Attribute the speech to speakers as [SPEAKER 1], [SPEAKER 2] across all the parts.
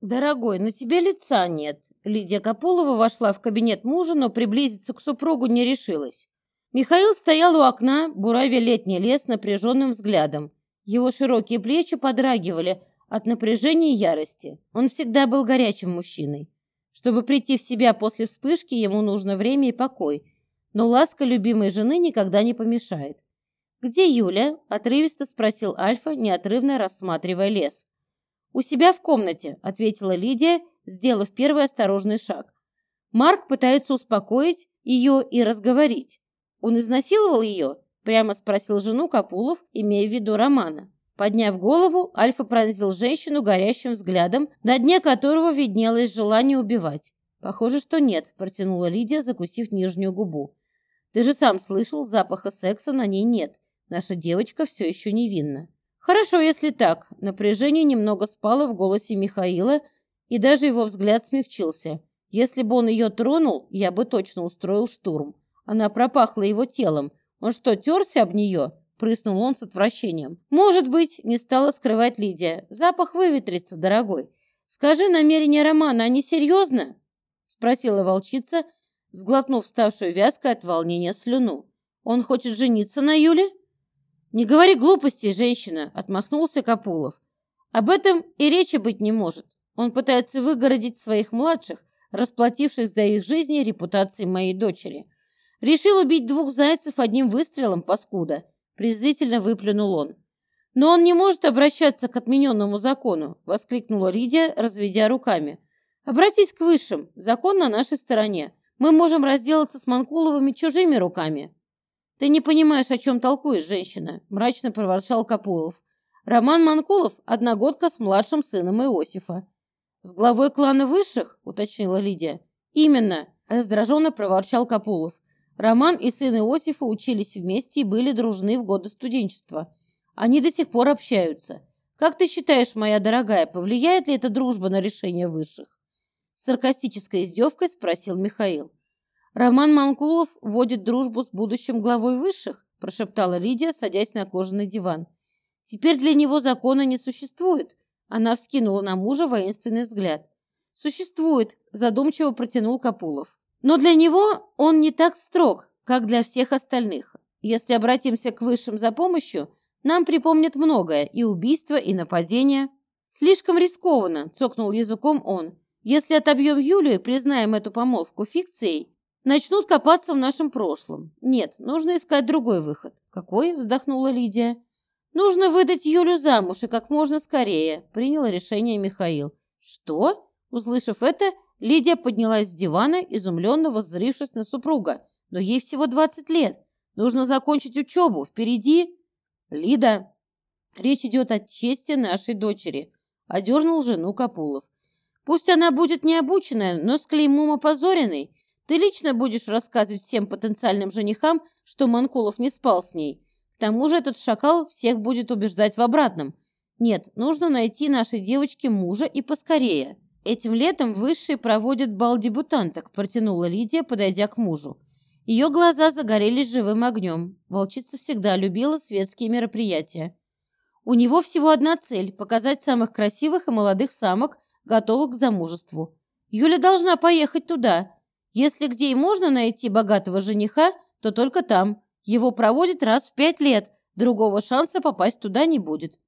[SPEAKER 1] «Дорогой, на тебе лица нет». Лидия Капулова вошла в кабинет мужа, но приблизиться к супругу не решилась. Михаил стоял у окна, буравя летний лес напряженным взглядом. Его широкие плечи подрагивали от напряжения и ярости. Он всегда был горячим мужчиной. Чтобы прийти в себя после вспышки, ему нужно время и покой. Но ласка любимой жены никогда не помешает. «Где Юля?» – отрывисто спросил Альфа, неотрывно рассматривая лес. «У себя в комнате», – ответила Лидия, сделав первый осторожный шаг. Марк пытается успокоить ее и разговорить. «Он изнасиловал ее?» – прямо спросил жену Капулов, имея в виду Романа. Подняв голову, Альфа пронзил женщину горящим взглядом, на дне которого виднелось желание убивать. «Похоже, что нет», – протянула Лидия, закусив нижнюю губу. «Ты же сам слышал, запаха секса на ней нет. Наша девочка все еще невинна». Хорошо, если так. Напряжение немного спало в голосе Михаила, и даже его взгляд смягчился. Если бы он ее тронул, я бы точно устроил штурм. Она пропахла его телом. Он что, терся об нее? Прыснул он с отвращением. Может быть, не стала скрывать Лидия. Запах выветрится, дорогой. Скажи, намерение Романа, они серьезно? Спросила волчица, сглотнув ставшую вязкой от волнения слюну. Он хочет жениться на Юле? «Не говори глупостей, женщина!» – отмахнулся Капулов. «Об этом и речи быть не может. Он пытается выгородить своих младших, расплатившись за их жизни репутацией моей дочери. Решил убить двух зайцев одним выстрелом, паскуда!» – презрительно выплюнул он. «Но он не может обращаться к отмененному закону!» – воскликнула Лидия, разведя руками. «Обратись к высшим. Закон на нашей стороне. Мы можем разделаться с Манкуловыми чужими руками». «Ты не понимаешь, о чем толкуешь, женщина», – мрачно проворчал Капулов. «Роман Манкулов – одногодка с младшим сыном Иосифа». «С главой клана высших?» – уточнила Лидия. «Именно», – раздраженно проворчал Капулов. Роман и сын Иосифа учились вместе и были дружны в годы студенчества. Они до сих пор общаются. Как ты считаешь, моя дорогая, повлияет ли эта дружба на решение высших?» С саркастической издевкой спросил Михаил. «Роман Манкулов вводит дружбу с будущим главой высших», прошептала Лидия, садясь на кожаный диван. «Теперь для него закона не существует». Она вскинула на мужа воинственный взгляд. «Существует», задумчиво протянул Капулов. «Но для него он не так строг, как для всех остальных. Если обратимся к высшим за помощью, нам припомнят многое, и убийства, и нападения». «Слишком рискованно», – цокнул языком он. «Если отобьем Юлию и признаем эту помолвку фикцией, Начнут копаться в нашем прошлом. Нет, нужно искать другой выход. Какой? Вздохнула Лидия. Нужно выдать Юлю замуж и как можно скорее, принял решение Михаил. Что? Услышав это, Лидия поднялась с дивана, изумленно воззрившись на супруга. Но ей всего 20 лет. Нужно закончить учебу. Впереди... Лида, речь идет о чести нашей дочери. Одернул жену Капулов. Пусть она будет необученная, но с клеймом опозоренной. Ты лично будешь рассказывать всем потенциальным женихам, что Манкулов не спал с ней. К тому же этот шакал всех будет убеждать в обратном. Нет, нужно найти нашей девочке мужа и поскорее. Этим летом высшие проводят бал дебютанток, протянула Лидия, подойдя к мужу. Ее глаза загорелись живым огнем. Волчица всегда любила светские мероприятия. У него всего одна цель – показать самых красивых и молодых самок, готовых к замужеству. Юля должна поехать туда. Если где и можно найти богатого жениха, то только там. Его проводят раз в пять лет. Другого шанса попасть туда не будет.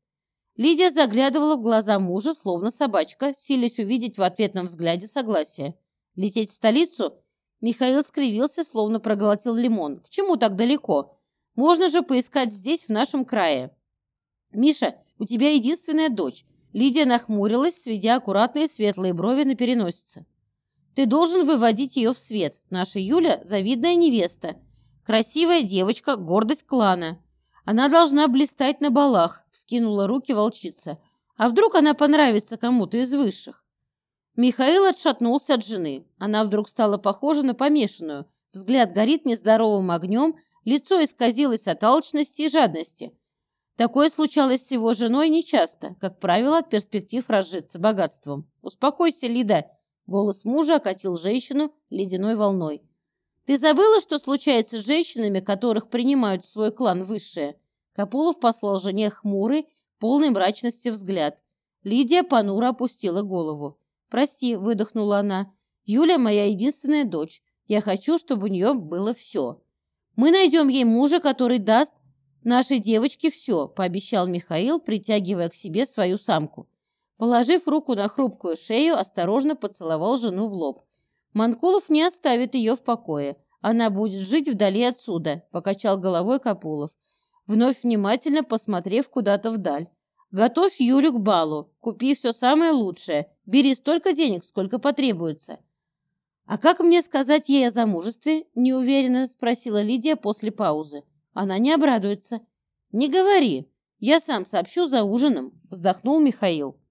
[SPEAKER 1] Лидия заглядывала в глаза мужа, словно собачка, силясь увидеть в ответном взгляде согласие. Лететь в столицу? Михаил скривился, словно проглотил лимон. К чему так далеко? Можно же поискать здесь, в нашем крае. Миша, у тебя единственная дочь. Лидия нахмурилась, сведя аккуратные светлые брови на переносице. Ты должен выводить ее в свет. Наша Юля – завидная невеста. Красивая девочка, гордость клана. Она должна блистать на балах, вскинула руки волчица. А вдруг она понравится кому-то из высших? Михаил отшатнулся от жены. Она вдруг стала похожа на помешанную. Взгляд горит нездоровым огнем, лицо исказилось от алчности и жадности. Такое случалось с его женой нечасто, как правило, от перспектив разжиться богатством. «Успокойся, Лида», Голос мужа окатил женщину ледяной волной. «Ты забыла, что случается с женщинами, которых принимают в свой клан высшие?» Капулов послал жене хмурый, полный мрачности взгляд. Лидия понуро опустила голову. «Прости», — выдохнула она. «Юля моя единственная дочь. Я хочу, чтобы у нее было все. Мы найдем ей мужа, который даст нашей девочке все», — пообещал Михаил, притягивая к себе свою самку. Положив руку на хрупкую шею, осторожно поцеловал жену в лоб. «Манкулов не оставит ее в покое. Она будет жить вдали отсюда», — покачал головой Капулов, вновь внимательно посмотрев куда-то вдаль. «Готовь Юлю к балу, купи все самое лучшее, бери столько денег, сколько потребуется». «А как мне сказать ей о замужестве?» – неуверенно спросила Лидия после паузы. «Она не обрадуется». «Не говори, я сам сообщу за ужином», – вздохнул Михаил.